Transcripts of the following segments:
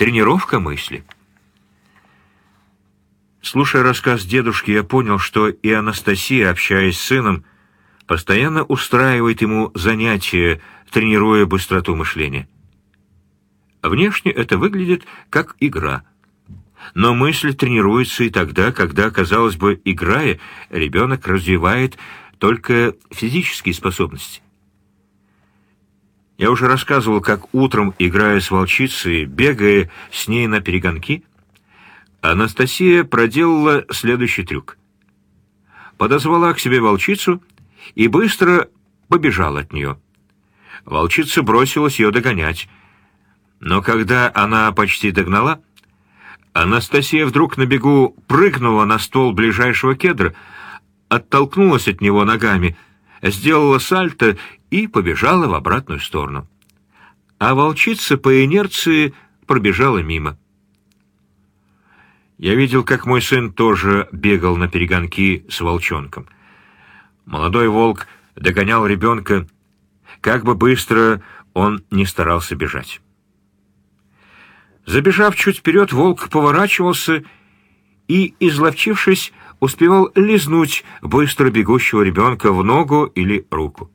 тренировка мысли. Слушая рассказ дедушки, я понял, что и Анастасия, общаясь с сыном, постоянно устраивает ему занятия, тренируя быстроту мышления. Внешне это выглядит как игра. Но мысль тренируется и тогда, когда, казалось бы, играя, ребенок развивает только физические способности. Я уже рассказывал, как утром, играя с волчицей, бегая с ней на перегонки, Анастасия проделала следующий трюк. Подозвала к себе волчицу и быстро побежала от нее. Волчица бросилась ее догонять, но когда она почти догнала, Анастасия вдруг на бегу прыгнула на ствол ближайшего кедра, оттолкнулась от него ногами, сделала сальто и побежала в обратную сторону. А волчица по инерции пробежала мимо. Я видел, как мой сын тоже бегал на перегонки с волчонком. Молодой волк догонял ребенка, как бы быстро он не старался бежать. Забежав чуть вперед, волк поворачивался и, изловчившись, успевал лизнуть быстро бегущего ребенка в ногу или руку.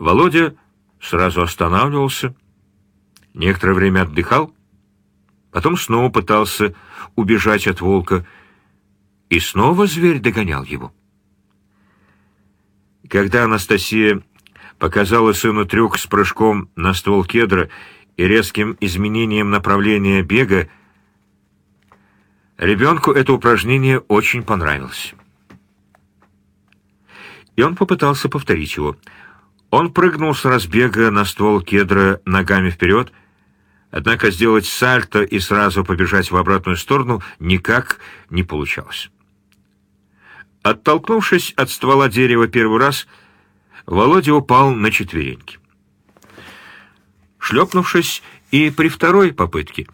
Володя сразу останавливался, некоторое время отдыхал, Потом снова пытался убежать от волка, и снова зверь догонял его. Когда Анастасия показала сыну трюк с прыжком на ствол кедра и резким изменением направления бега, ребенку это упражнение очень понравилось. И он попытался повторить его. Он прыгнул с разбега на ствол кедра ногами вперед, Однако сделать сальто и сразу побежать в обратную сторону никак не получалось. Оттолкнувшись от ствола дерева первый раз, Володя упал на четвереньки. Шлепнувшись и при второй попытке,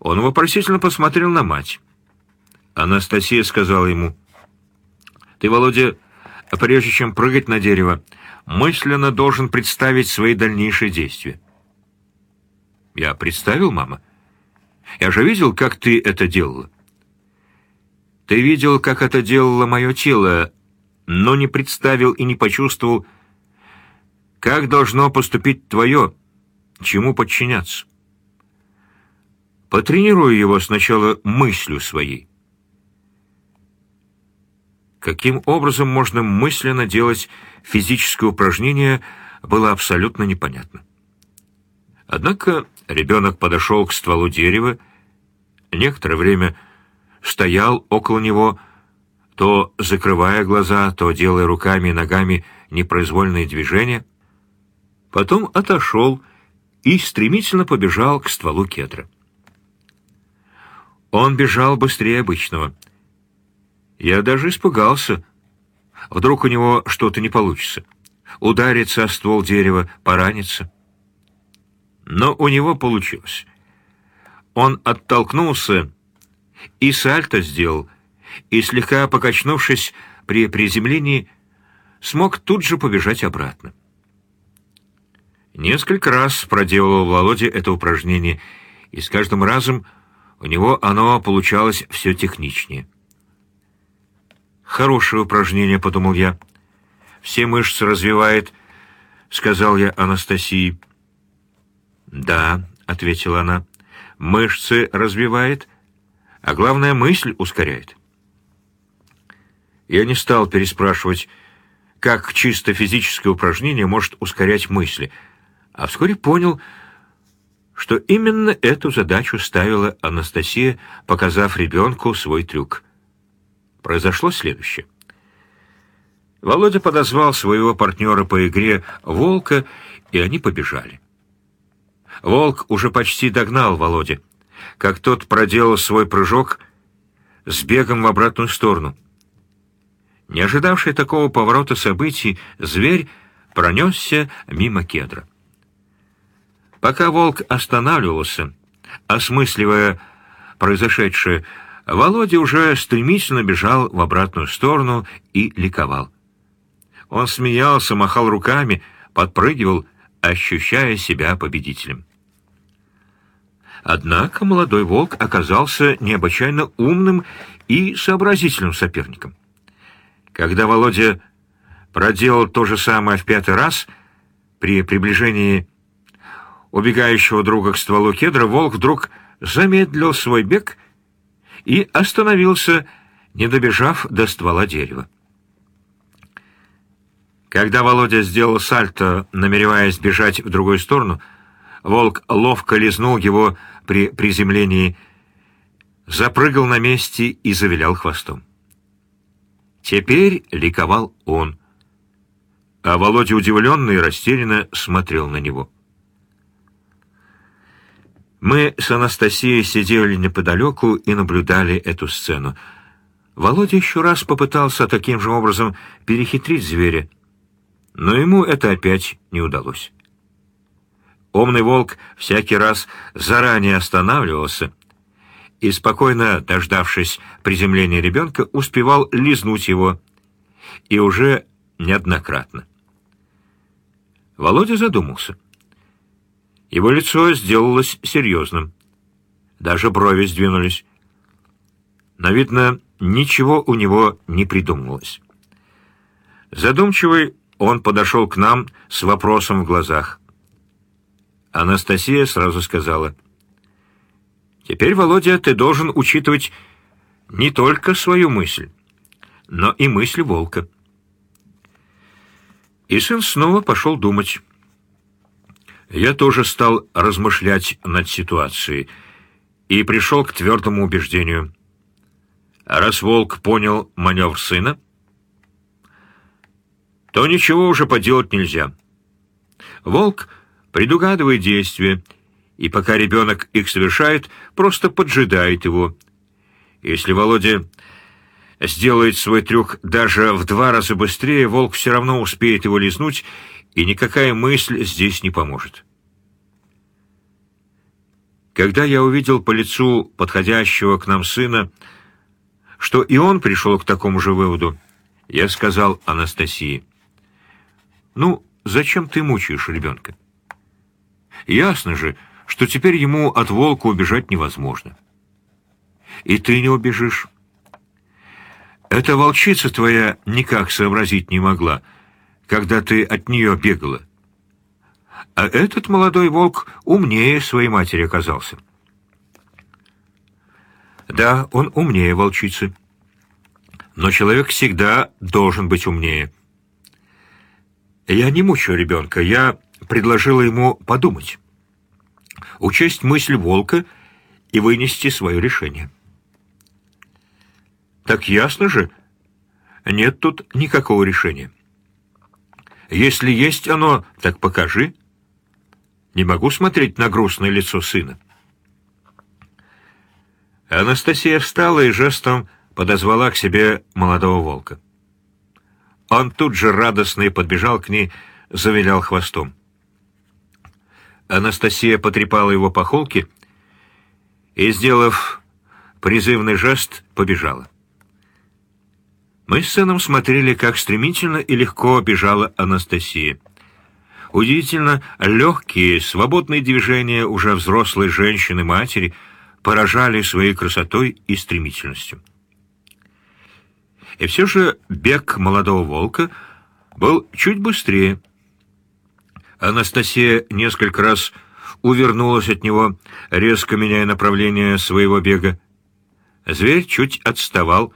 он вопросительно посмотрел на мать. Анастасия сказала ему, «Ты, Володя, прежде чем прыгать на дерево, мысленно должен представить свои дальнейшие действия. Я представил, мама. Я же видел, как ты это делала. Ты видел, как это делало мое тело, но не представил и не почувствовал, как должно поступить твое, чему подчиняться. Потренируй его сначала мыслью своей. Каким образом можно мысленно делать физическое упражнение, было абсолютно непонятно. Однако ребенок подошел к стволу дерева, некоторое время стоял около него, то закрывая глаза, то делая руками и ногами непроизвольные движения, потом отошел и стремительно побежал к стволу кедра. Он бежал быстрее обычного. Я даже испугался. Вдруг у него что-то не получится. Ударится о ствол дерева, поранится. Но у него получилось. Он оттолкнулся и сальто сделал, и, слегка покачнувшись при приземлении, смог тут же побежать обратно. Несколько раз проделывал Володя это упражнение, и с каждым разом у него оно получалось все техничнее. «Хорошее упражнение», — подумал я. «Все мышцы развивает», — сказал я Анастасии. «Да», — ответила она, — «мышцы развивает, а главное, мысль ускоряет». Я не стал переспрашивать, как чисто физическое упражнение может ускорять мысли, а вскоре понял, что именно эту задачу ставила Анастасия, показав ребенку свой трюк. Произошло следующее. Володя подозвал своего партнера по игре «Волка», и они побежали. Волк уже почти догнал Володя, как тот проделал свой прыжок с бегом в обратную сторону. Не ожидавший такого поворота событий, зверь пронесся мимо кедра. Пока волк останавливался, осмысливая произошедшее, Володя уже стремительно бежал в обратную сторону и ликовал. Он смеялся, махал руками, подпрыгивал, ощущая себя победителем. Однако молодой волк оказался необычайно умным и сообразительным соперником. Когда Володя проделал то же самое в пятый раз, при приближении убегающего друга к стволу кедра, волк вдруг замедлил свой бег и остановился, не добежав до ствола дерева. Когда Володя сделал сальто, намереваясь бежать в другую сторону, волк ловко лизнул его при приземлении, запрыгал на месте и завилял хвостом. Теперь ликовал он, а Володя удивленно и растерянно смотрел на него. Мы с Анастасией сидели неподалеку и наблюдали эту сцену. Володя еще раз попытался таким же образом перехитрить зверя, но ему это опять не удалось. Умный волк всякий раз заранее останавливался и, спокойно дождавшись приземления ребенка, успевал лизнуть его, и уже неоднократно. Володя задумался. Его лицо сделалось серьезным. Даже брови сдвинулись. Но, видно, ничего у него не придумывалось. Задумчивый он подошел к нам с вопросом в глазах. Анастасия сразу сказала, «Теперь, Володя, ты должен учитывать не только свою мысль, но и мысль волка». И сын снова пошел думать. Я тоже стал размышлять над ситуацией и пришел к твердому убеждению. Раз волк понял маневр сына, то ничего уже поделать нельзя. Волк предугадывает действия, и пока ребенок их совершает, просто поджидает его. Если Володя сделает свой трюк даже в два раза быстрее, волк все равно успеет его лизнуть, и никакая мысль здесь не поможет. Когда я увидел по лицу подходящего к нам сына, что и он пришел к такому же выводу, я сказал Анастасии — ну, зачем ты мучаешь ребенка? Ясно же, что теперь ему от волка убежать невозможно. И ты не убежишь. Эта волчица твоя никак сообразить не могла, когда ты от нее бегала. А этот молодой волк умнее своей матери оказался. Да, он умнее волчицы. Но человек всегда должен быть умнее. Я не мучаю ребенка, я предложила ему подумать, учесть мысль волка и вынести свое решение. Так ясно же, нет тут никакого решения. Если есть оно, так покажи. Не могу смотреть на грустное лицо сына. Анастасия встала и жестом подозвала к себе молодого волка. Он тут же радостный подбежал к ней, завилял хвостом. Анастасия потрепала его по холке и, сделав призывный жест, побежала. Мы с сыном смотрели, как стремительно и легко бежала Анастасия. Удивительно легкие, свободные движения уже взрослой женщины-матери поражали своей красотой и стремительностью. И все же бег молодого волка был чуть быстрее. Анастасия несколько раз увернулась от него, резко меняя направление своего бега. Зверь чуть отставал,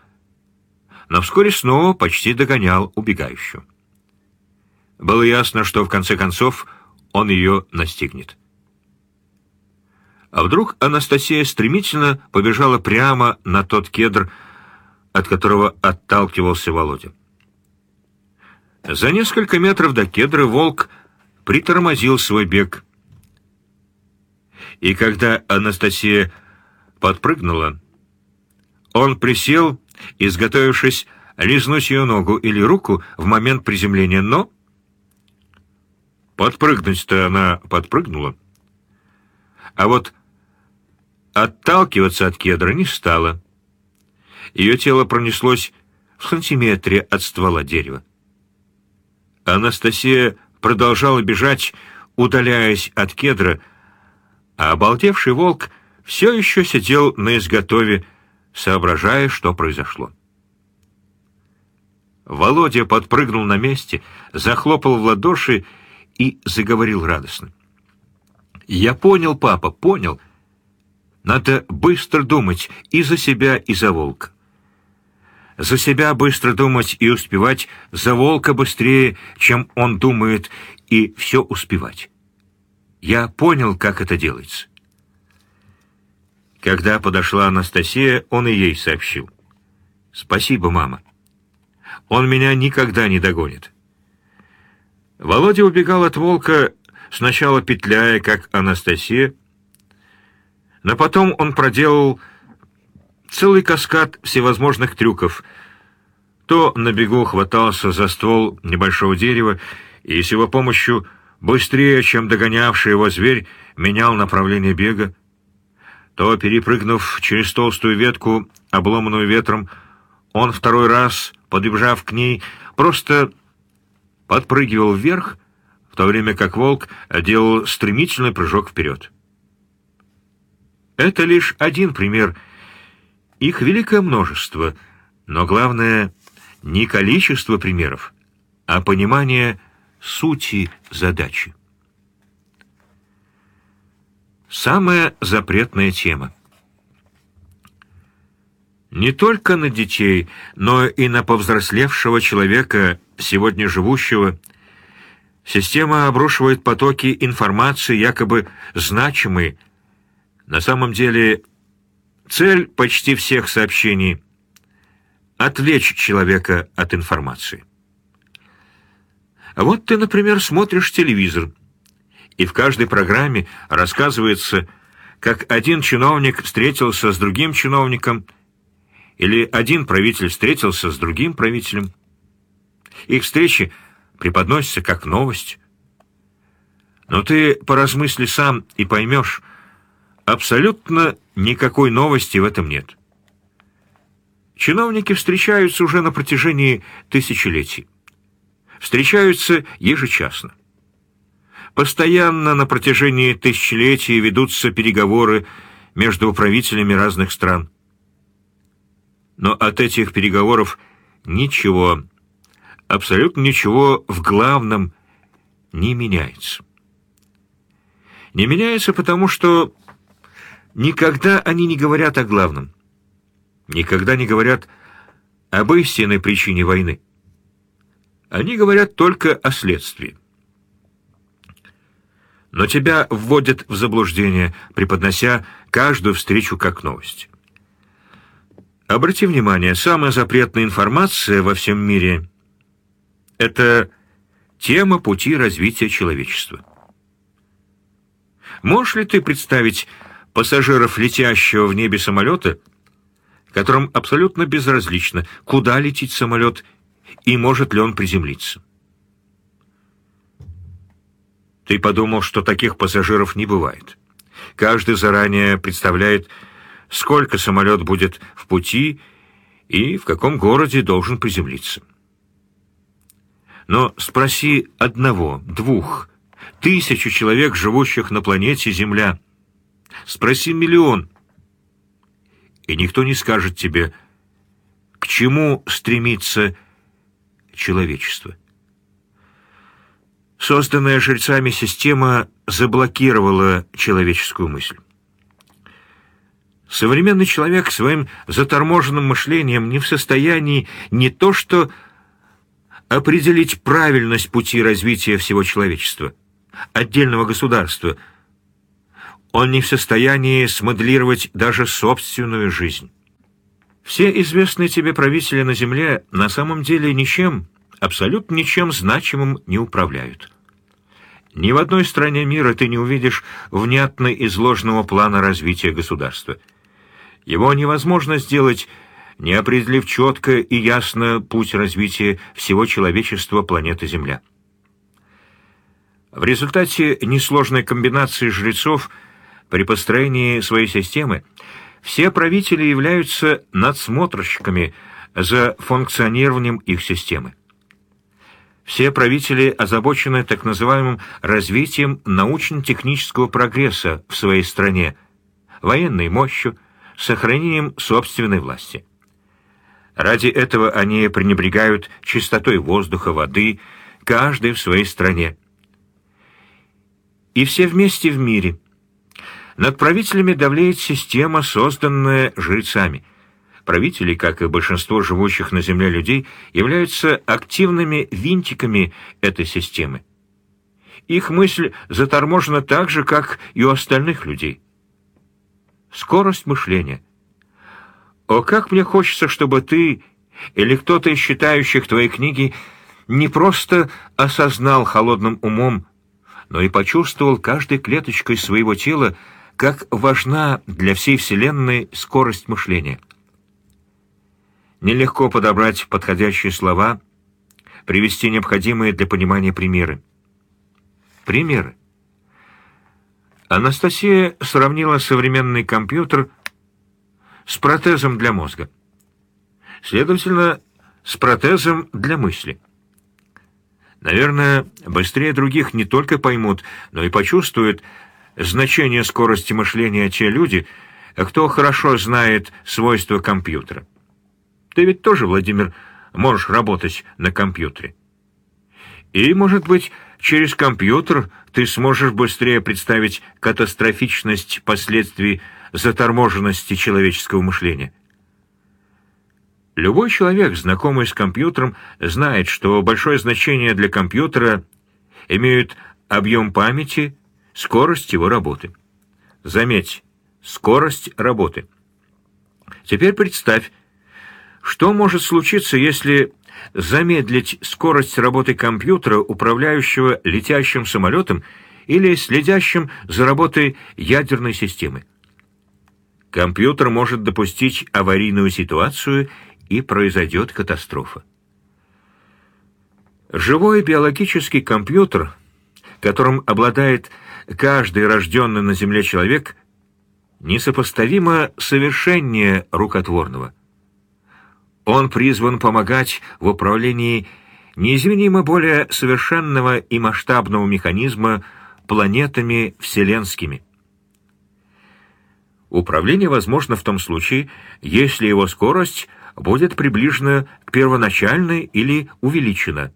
но вскоре снова почти догонял убегающую. Было ясно, что в конце концов он ее настигнет. А вдруг Анастасия стремительно побежала прямо на тот кедр, от которого отталкивался Володя. За несколько метров до кедра волк притормозил свой бег. И когда Анастасия подпрыгнула, он присел, изготовившись лизнуть ее ногу или руку в момент приземления, но... Подпрыгнуть-то она подпрыгнула. А вот отталкиваться от кедра не стала. Ее тело пронеслось в сантиметре от ствола дерева. Анастасия продолжала бежать, удаляясь от кедра, а обалдевший волк все еще сидел на изготове, соображая, что произошло. Володя подпрыгнул на месте, захлопал в ладоши и заговорил радостно. «Я понял, папа, понял. Надо быстро думать и за себя, и за волка. За себя быстро думать и успевать, за волка быстрее, чем он думает, и все успевать. Я понял, как это делается». Когда подошла Анастасия, он и ей сообщил. «Спасибо, мама. Он меня никогда не догонит». Володя убегал от волка, сначала петляя, как Анастасия, но потом он проделал целый каскад всевозможных трюков. То на бегу хватался за ствол небольшого дерева и с его помощью быстрее, чем догонявший его зверь, менял направление бега, то, перепрыгнув через толстую ветку, обломанную ветром, он второй раз, подбежав к ней, просто подпрыгивал вверх, в то время как волк делал стремительный прыжок вперед. Это лишь один пример. Их великое множество, но главное не количество примеров, а понимание сути задачи. Самая запретная тема. Не только на детей, но и на повзрослевшего человека, сегодня живущего, система обрушивает потоки информации, якобы значимой. На самом деле, цель почти всех сообщений — отвлечь человека от информации. Вот ты, например, смотришь телевизор, и в каждой программе рассказывается, как один чиновник встретился с другим чиновником — или один правитель встретился с другим правителем. Их встречи преподносятся как новость. Но ты поразмысли сам и поймешь, абсолютно никакой новости в этом нет. Чиновники встречаются уже на протяжении тысячелетий. Встречаются ежечасно. Постоянно на протяжении тысячелетий ведутся переговоры между правителями разных стран. Но от этих переговоров ничего, абсолютно ничего в главном не меняется. Не меняется потому, что никогда они не говорят о главном. Никогда не говорят об истинной причине войны. Они говорят только о следствии. Но тебя вводят в заблуждение, преподнося каждую встречу как новость. Обрати внимание, самая запретная информация во всем мире — это тема пути развития человечества. Можешь ли ты представить пассажиров летящего в небе самолета, которым абсолютно безразлично, куда летит самолет и может ли он приземлиться? Ты подумал, что таких пассажиров не бывает. Каждый заранее представляет, сколько самолет будет в пути и в каком городе должен приземлиться. Но спроси одного, двух, тысячу человек, живущих на планете Земля. Спроси миллион. И никто не скажет тебе, к чему стремится человечество. Созданная жрецами система заблокировала человеческую мысль. Современный человек своим заторможенным мышлением не в состоянии не то что определить правильность пути развития всего человечества, отдельного государства, он не в состоянии смоделировать даже собственную жизнь. Все известные тебе правители на Земле на самом деле ничем, абсолютно ничем значимым не управляют. Ни в одной стране мира ты не увидишь внятно изложенного плана развития государства – его невозможно сделать, не определив четко и ясно путь развития всего человечества планеты Земля. В результате несложной комбинации жрецов при построении своей системы все правители являются надсмотрщиками за функционированием их системы. Все правители озабочены так называемым развитием научно-технического прогресса в своей стране, военной мощью, сохранением собственной власти. Ради этого они пренебрегают чистотой воздуха, воды, каждый в своей стране. И все вместе в мире. Над правителями давлеет система, созданная жрецами – Правители, как и большинство живущих на Земле людей, являются активными винтиками этой системы. Их мысль заторможена так же, как и у остальных людей. Скорость мышления. О, как мне хочется, чтобы ты или кто-то из читающих твои книги не просто осознал холодным умом, но и почувствовал каждой клеточкой своего тела, как важна для всей Вселенной скорость мышления. Нелегко подобрать подходящие слова, привести необходимые для понимания примеры. Примеры. Анастасия сравнила современный компьютер с протезом для мозга. Следовательно, с протезом для мысли. Наверное, быстрее других не только поймут, но и почувствуют значение скорости мышления те люди, кто хорошо знает свойства компьютера. Ты ведь тоже, Владимир, можешь работать на компьютере. И, может быть, через компьютер ты сможешь быстрее представить катастрофичность последствий заторможенности человеческого мышления. Любой человек, знакомый с компьютером, знает, что большое значение для компьютера имеют объем памяти, скорость его работы. Заметь, скорость работы. Теперь представь, что может случиться, если замедлить скорость работы компьютера, управляющего летящим самолетом или следящим за работой ядерной системы? Компьютер может допустить аварийную ситуацию, и произойдет катастрофа. Живой биологический компьютер, которым обладает каждый рожденный на Земле человек, несопоставимо совершеннее рукотворного. Он призван помогать в управлении неизменимо более совершенного и масштабного механизма планетами вселенскими. Управление возможно в том случае, если его скорость будет приближена к первоначальной или увеличена.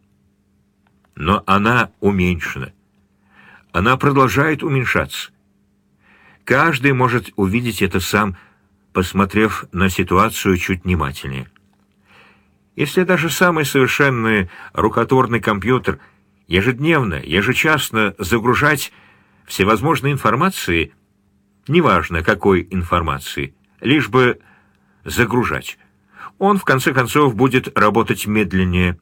Но она уменьшена. Она продолжает уменьшаться. Каждый может увидеть это сам, посмотрев на ситуацию чуть внимательнее. Если даже самый совершенный рукотворный компьютер ежедневно, ежечасно загружать всевозможной информации, неважно какой информации, лишь бы загружать, он в конце концов будет работать медленнее,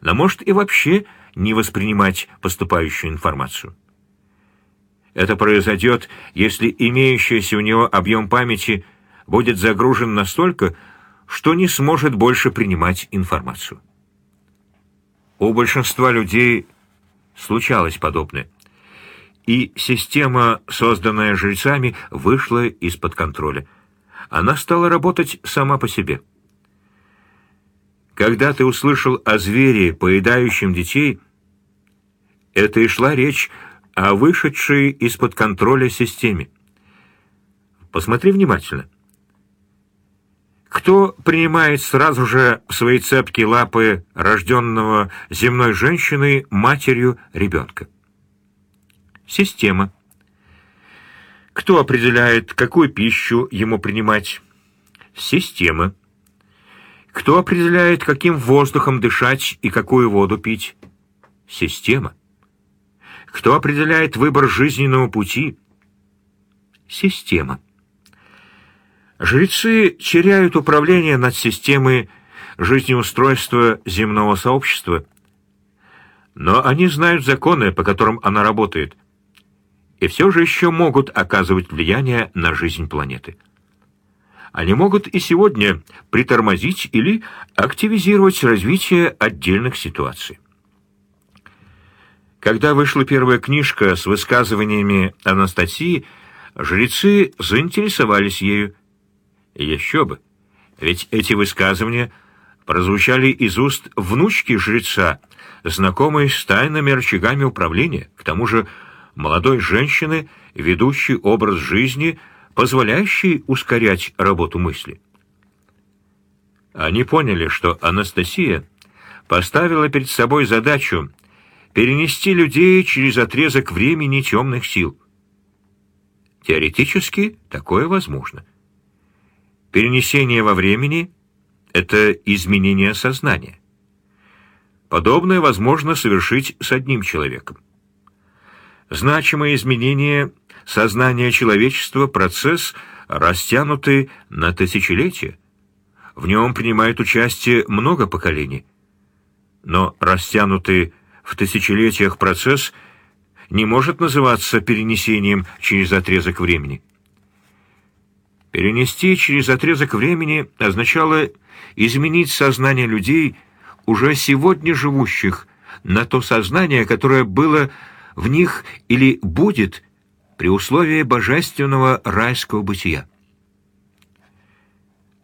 но может и вообще не воспринимать поступающую информацию. Это произойдет, если имеющийся у него объем памяти будет загружен настолько, что не сможет больше принимать информацию. У большинства людей случалось подобное. И система, созданная жрецами, вышла из-под контроля. Она стала работать сама по себе. Когда ты услышал о звере, поедающем детей, это и шла речь о вышедшей из-под контроля системе. Посмотри внимательно. Кто принимает сразу же в свои цепкие лапы рожденного земной женщиной матерью ребенка? Система. Кто определяет, какую пищу ему принимать? Система. Кто определяет, каким воздухом дышать и какую воду пить? Система. Кто определяет выбор жизненного пути? Система. Жрецы теряют управление над системой жизнеустройства земного сообщества, но они знают законы, по которым она работает, и все же еще могут оказывать влияние на жизнь планеты. Они могут и сегодня притормозить или активизировать развитие отдельных ситуаций. Когда вышла первая книжка с высказываниями Анастасии, жрецы заинтересовались ею, еще бы, ведь эти высказывания прозвучали из уст внучки жреца, знакомой с тайными рычагами управления, к тому же молодой женщины, ведущей образ жизни, позволяющий ускорять работу мысли. Они поняли, что Анастасия поставила перед собой задачу перенести людей через отрезок времени темных сил. Теоретически такое возможно. Перенесение во времени — это изменение сознания. Подобное возможно совершить с одним человеком. Значимое изменение сознания человечества — процесс, растянутый на тысячелетия. В нем принимает участие много поколений. Но растянутый в тысячелетиях процесс не может называться перенесением через отрезок времени. Перенести через отрезок времени означало изменить сознание людей, уже сегодня живущих, на то сознание, которое было в них или будет при условии божественного райского бытия.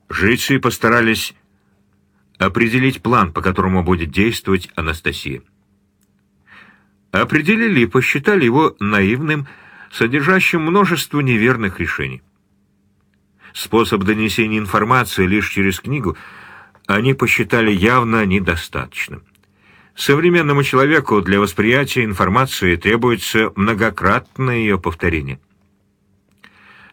Жрецы постарались определить план, по которому будет действовать Анастасия. Определили и посчитали его наивным, содержащим множество неверных решений. Способ донесения информации лишь через книгу они посчитали явно недостаточным. Современному человеку для восприятия информации требуется многократное ее повторение.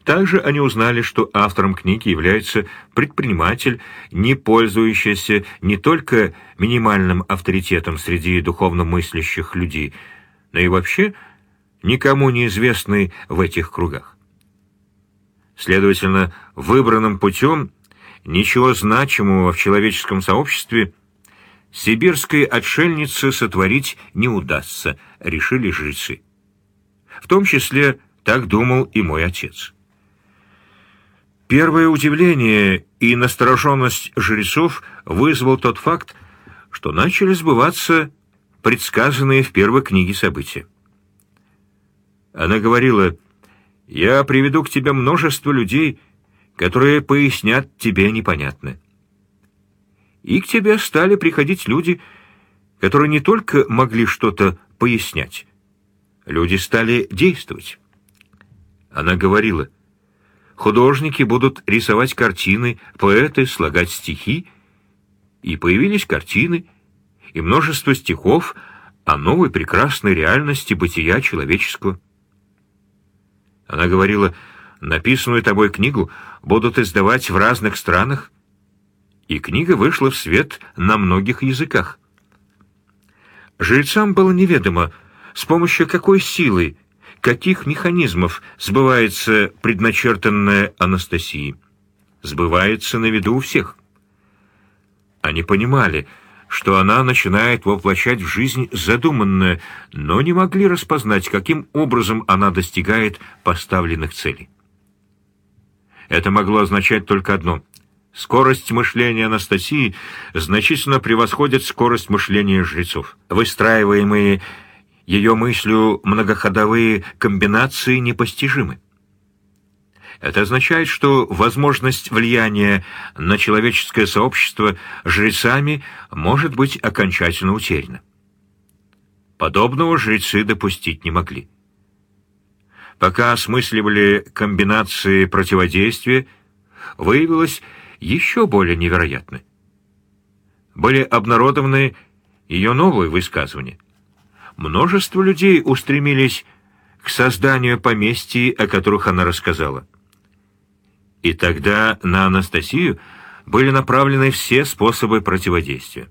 Также они узнали, что автором книги является предприниматель, не пользующийся не только минимальным авторитетом среди духовно мыслящих людей, но и вообще никому неизвестный в этих кругах. Следовательно, выбранным путем ничего значимого в человеческом сообществе сибирской отшельнице сотворить не удастся, решили жрецы. В том числе так думал и мой отец. Первое удивление и настороженность жрецов вызвал тот факт, что начали сбываться предсказанные в первой книге события. Она говорила, «Я приведу к тебе множество людей, которые пояснят тебе непонятное». И к тебе стали приходить люди, которые не только могли что-то пояснять, люди стали действовать. Она говорила, — Художники будут рисовать картины, поэты слагать стихи. И появились картины, и множество стихов о новой прекрасной реальности бытия человеческого. Она говорила, написанную тобой книгу будут издавать в разных странах, и книга вышла в свет на многих языках. Жрецам было неведомо, с помощью какой силы каких механизмов сбывается предначертанное Анастасии? Сбывается на виду у всех. Они понимали, что она начинает воплощать в жизнь задуманное, но не могли распознать, каким образом она достигает поставленных целей. Это могло означать только одно — Скорость мышления Анастасии значительно превосходит скорость мышления жрецов. Выстраиваемые ее мыслью многоходовые комбинации непостижимы. Это означает, что возможность влияния на человеческое сообщество жрецами может быть окончательно утеряна. Подобного жрецы допустить не могли. Пока осмысливали комбинации противодействия, выявилось еще более невероятное. Были обнародованы ее новые высказывания множество людей устремились к созданию поместий, о которых она рассказала. И тогда на Анастасию были направлены все способы противодействия.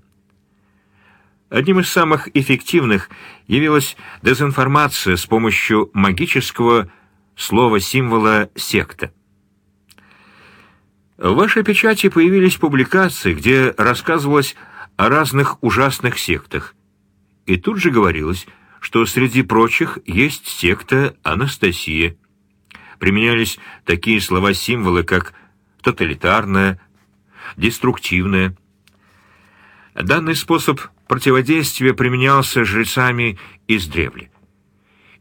Одним из самых эффективных явилась дезинформация с помощью магического слова-символа «секта». В вашей печати появились публикации, где рассказывалось о разных ужасных сектах – и тут же говорилось, что среди прочих есть секта Анастасия. Применялись такие слова-символы, как «тоталитарная», «деструктивная». Данный способ противодействия применялся жрецами издревле.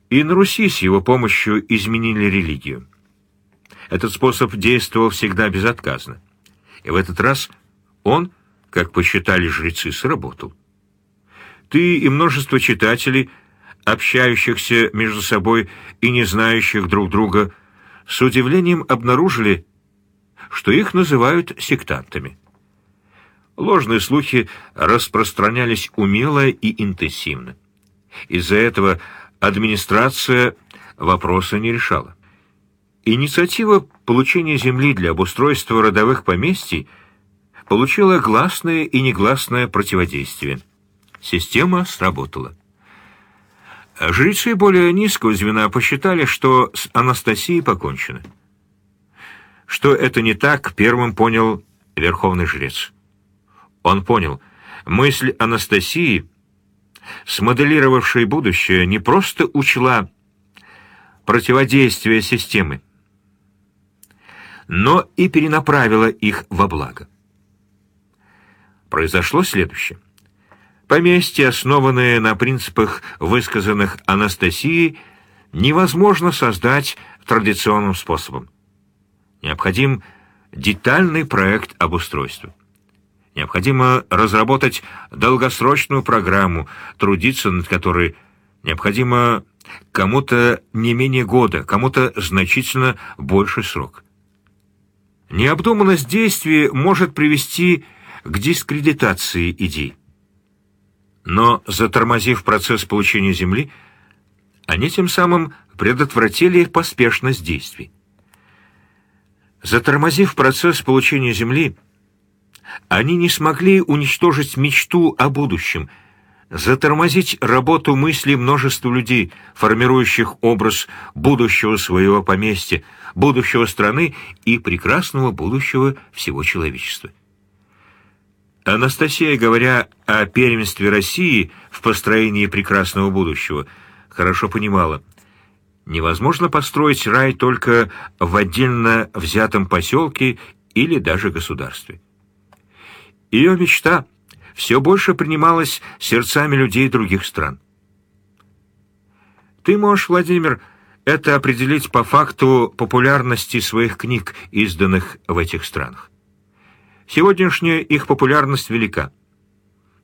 И на Руси с его помощью изменили религию. Этот способ действовал всегда безотказно. И в этот раз он как посчитали жрецы, сработал. Ты и множество читателей, общающихся между собой и не знающих друг друга, с удивлением обнаружили, что их называют сектантами. Ложные слухи распространялись умело и интенсивно. Из-за этого администрация вопроса не решала. Инициатива получения земли для обустройства родовых поместий получила гласное и негласное противодействие. Система сработала. Жрецы более низкого звена посчитали, что с Анастасией покончено. Что это не так, первым понял верховный жрец. Он понял, мысль Анастасии, смоделировавшей будущее, не просто учла противодействие системы, но и перенаправила их во благо. Произошло следующее. Поместья, основанные на принципах, высказанных Анастасией, невозможно создать традиционным способом. Необходим детальный проект обустройства. Необходимо разработать долгосрочную программу, трудиться над которой необходимо кому-то не менее года, кому-то значительно больше срок. Необдуманность действий может привести к дискредитации идей. Но, затормозив процесс получения Земли, они тем самым предотвратили поспешность действий. Затормозив процесс получения Земли, они не смогли уничтожить мечту о будущем, затормозить работу мыслей множества людей, формирующих образ будущего своего поместья, будущего страны и прекрасного будущего всего человечества. Анастасия, говоря о первенстве России в построении прекрасного будущего, хорошо понимала, невозможно построить рай только в отдельно взятом поселке или даже государстве. Ее мечта все больше принималась сердцами людей других стран. Ты можешь, Владимир, это определить по факту популярности своих книг, изданных в этих странах. Сегодняшняя их популярность велика.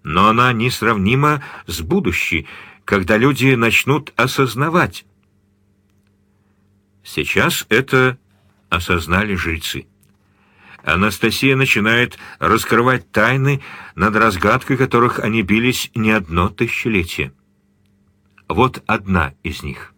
Но она несравнима с будущей, когда люди начнут осознавать. Сейчас это осознали жрецы. Анастасия начинает раскрывать тайны, над разгадкой которых они бились не одно тысячелетие. Вот одна из них —